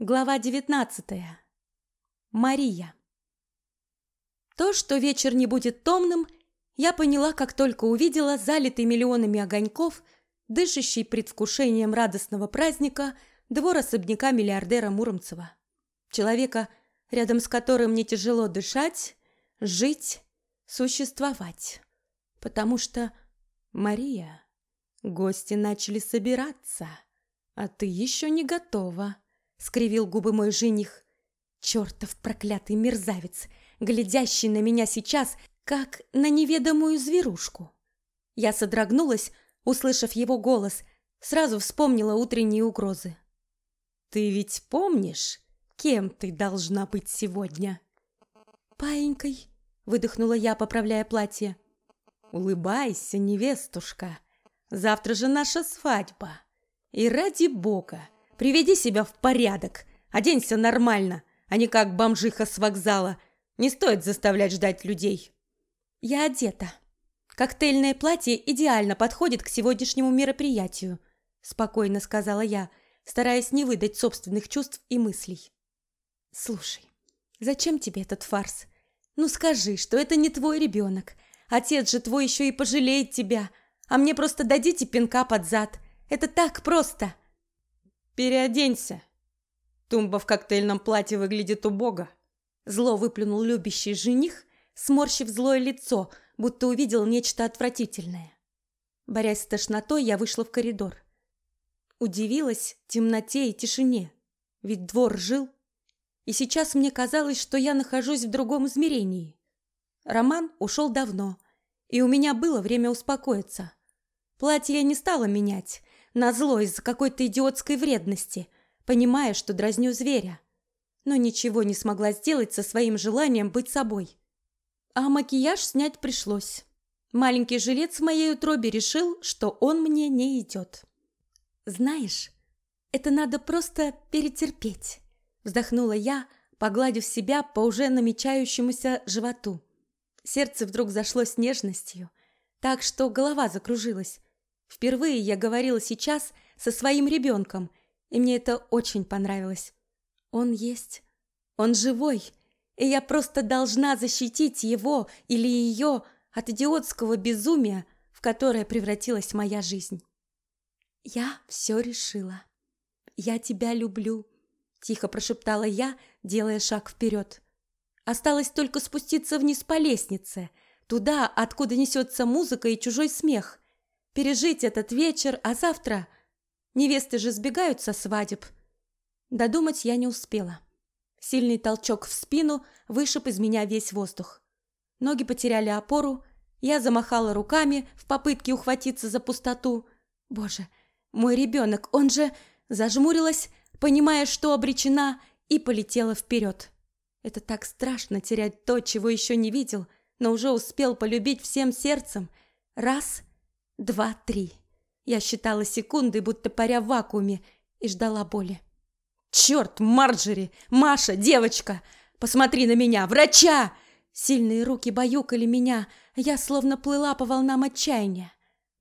Глава девятнадцатая. Мария. То, что вечер не будет томным, я поняла, как только увидела залитый миллионами огоньков, дышащий предвкушением радостного праздника двор особняка миллиардера Муромцева. Человека, рядом с которым мне тяжело дышать, жить, существовать. Потому что, Мария, гости начали собираться, а ты еще не готова скривил губы мой жених. Чертов проклятый мерзавец, глядящий на меня сейчас, как на неведомую зверушку. Я содрогнулась, услышав его голос, сразу вспомнила утренние угрозы. «Ты ведь помнишь, кем ты должна быть сегодня?» «Паинькой», — выдохнула я, поправляя платье. «Улыбайся, невестушка, завтра же наша свадьба. И ради бога, Приведи себя в порядок, оденься нормально, а не как бомжиха с вокзала. Не стоит заставлять ждать людей. Я одета. Коктейльное платье идеально подходит к сегодняшнему мероприятию, спокойно сказала я, стараясь не выдать собственных чувств и мыслей. Слушай, зачем тебе этот фарс? Ну скажи, что это не твой ребенок. Отец же твой еще и пожалеет тебя, а мне просто дадите пинка под зад. Это так просто. Переоденься. Тумба в коктейльном платье выглядит убого. Зло выплюнул любящий жених, сморщив злое лицо, будто увидел нечто отвратительное. Борясь с тошнотой, я вышла в коридор. Удивилась темноте и тишине, ведь двор жил. И сейчас мне казалось, что я нахожусь в другом измерении. Роман ушел давно, и у меня было время успокоиться. Платье я не стала менять, назло из-за какой-то идиотской вредности, понимая, что дразню зверя. Но ничего не смогла сделать со своим желанием быть собой. А макияж снять пришлось. Маленький жилец в моей утробе решил, что он мне не идет. «Знаешь, это надо просто перетерпеть», — вздохнула я, погладив себя по уже намечающемуся животу. Сердце вдруг зашло с нежностью, так что голова закружилась, Впервые я говорила сейчас со своим ребенком, и мне это очень понравилось. Он есть, он живой, и я просто должна защитить его или ее от идиотского безумия, в которое превратилась моя жизнь. Я все решила. Я тебя люблю, тихо прошептала я, делая шаг вперед. Осталось только спуститься вниз по лестнице, туда, откуда несется музыка и чужой смех, пережить этот вечер, а завтра... Невесты же сбегают со свадеб. Додумать я не успела. Сильный толчок в спину вышиб из меня весь воздух. Ноги потеряли опору, я замахала руками в попытке ухватиться за пустоту. Боже, мой ребенок, он же... Зажмурилась, понимая, что обречена, и полетела вперед. Это так страшно терять то, чего еще не видел, но уже успел полюбить всем сердцем. Раз, два, три. Я считала секунды, будто паря в вакууме, и ждала боли. «Черт, Марджери! Маша, девочка! Посмотри на меня! Врача!» Сильные руки баюкали меня, я словно плыла по волнам отчаяния.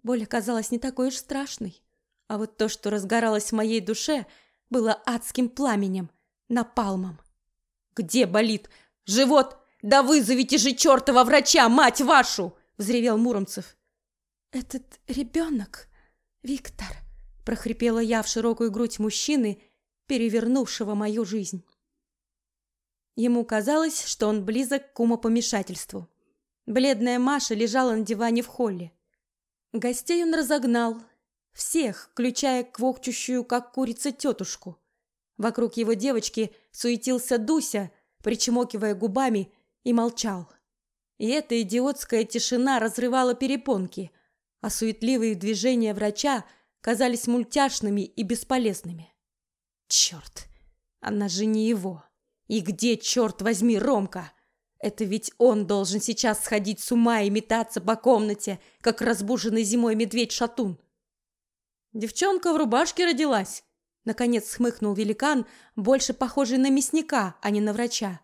Боль оказалась не такой уж страшной. А вот то, что разгоралось в моей душе, было адским пламенем, напалмом. «Где болит? Живот? Да вызовите же чертова врача, мать вашу!» — взревел Муромцев. «Этот ребенок, Виктор», – прохрипела я в широкую грудь мужчины, перевернувшего мою жизнь. Ему казалось, что он близок к умопомешательству. Бледная Маша лежала на диване в холле. Гостей он разогнал, всех, включая квохчущую, как курица, тетушку. Вокруг его девочки суетился Дуся, причмокивая губами, и молчал. И эта идиотская тишина разрывала перепонки, а суетливые движения врача казались мультяшными и бесполезными. Черт, она же не его. И где, черт возьми, Ромка? Это ведь он должен сейчас сходить с ума и метаться по комнате, как разбуженный зимой медведь-шатун. Девчонка в рубашке родилась. Наконец хмыкнул великан, больше похожий на мясника, а не на врача.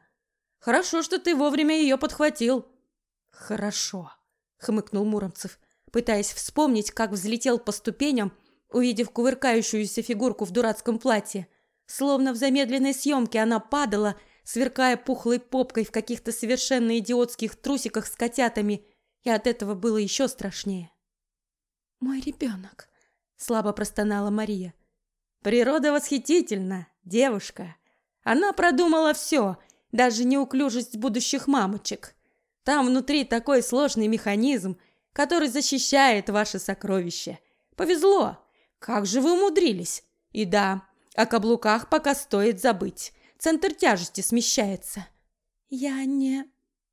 Хорошо, что ты вовремя ее подхватил. Хорошо, хмыкнул Муромцев пытаясь вспомнить, как взлетел по ступеням, увидев кувыркающуюся фигурку в дурацком платье. Словно в замедленной съемке она падала, сверкая пухлой попкой в каких-то совершенно идиотских трусиках с котятами, и от этого было еще страшнее. «Мой ребенок», — слабо простонала Мария. «Природа восхитительна, девушка. Она продумала все, даже неуклюжесть будущих мамочек. Там внутри такой сложный механизм, который защищает ваше сокровище. Повезло. Как же вы умудрились? И да, о каблуках пока стоит забыть. Центр тяжести смещается. Я не...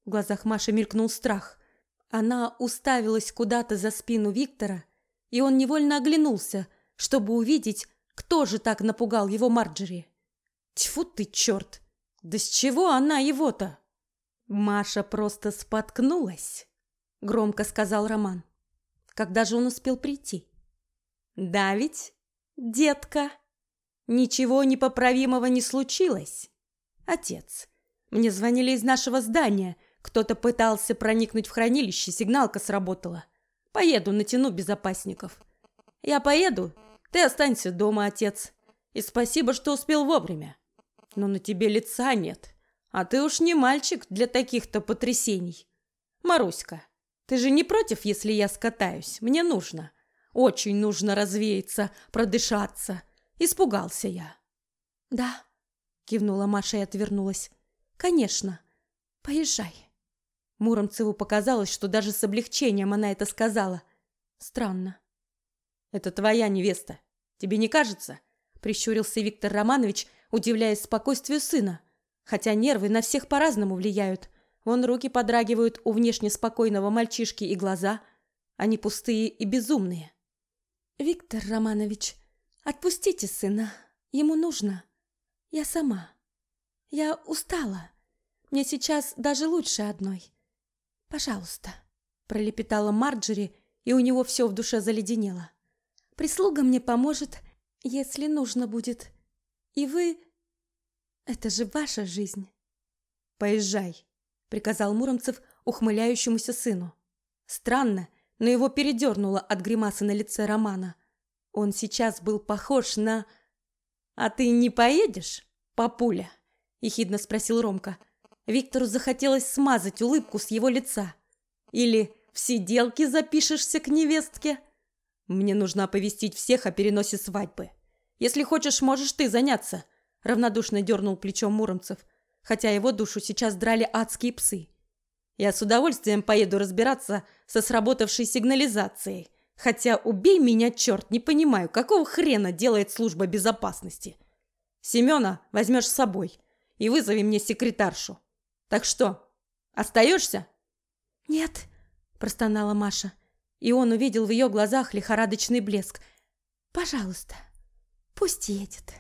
В глазах Маши мелькнул страх. Она уставилась куда-то за спину Виктора, и он невольно оглянулся, чтобы увидеть, кто же так напугал его Марджери. Тьфу ты, черт! Да с чего она его-то? Маша просто споткнулась, громко сказал Роман. Когда же он успел прийти? Да ведь, детка, ничего непоправимого не случилось. Отец, мне звонили из нашего здания. Кто-то пытался проникнуть в хранилище, сигналка сработала. Поеду, натяну безопасников. Я поеду, ты останься дома, отец. И спасибо, что успел вовремя. Но на тебе лица нет. А ты уж не мальчик для таких-то потрясений. Маруська, ты же не против, если я скатаюсь? Мне нужно. Очень нужно развеяться, продышаться. Испугался я. Да, кивнула Маша и отвернулась. Конечно. Поезжай. Муромцеву показалось, что даже с облегчением она это сказала. Странно. Это твоя невеста. Тебе не кажется? Прищурился Виктор Романович, удивляясь спокойствию сына. Хотя нервы на всех по-разному влияют. Вон руки подрагивают у внешне спокойного мальчишки и глаза. Они пустые и безумные. «Виктор Романович, отпустите сына. Ему нужно. Я сама. Я устала. Мне сейчас даже лучше одной. Пожалуйста», – пролепетала Марджери, и у него все в душе заледенело. «Прислуга мне поможет, если нужно будет. И вы это же ваша жизнь. Поезжай, приказал Муромцев ухмыляющемуся сыну. Странно, но его передернуло от гримасы на лице Романа. Он сейчас был похож на А ты не поедешь, папуля? ехидно спросил Ромка. Виктору захотелось смазать улыбку с его лица. Или в сиделке запишешься к невестке? Мне нужно оповестить всех о переносе свадьбы. Если хочешь, можешь ты заняться равнодушно дернул плечом Муромцев, хотя его душу сейчас драли адские псы. Я с удовольствием поеду разбираться со сработавшей сигнализацией, хотя убей меня, черт, не понимаю, какого хрена делает служба безопасности. Семена возьмешь с собой и вызови мне секретаршу. Так что, остаешься?» «Нет», – простонала Маша, и он увидел в ее глазах лихорадочный блеск. «Пожалуйста, пусть едет».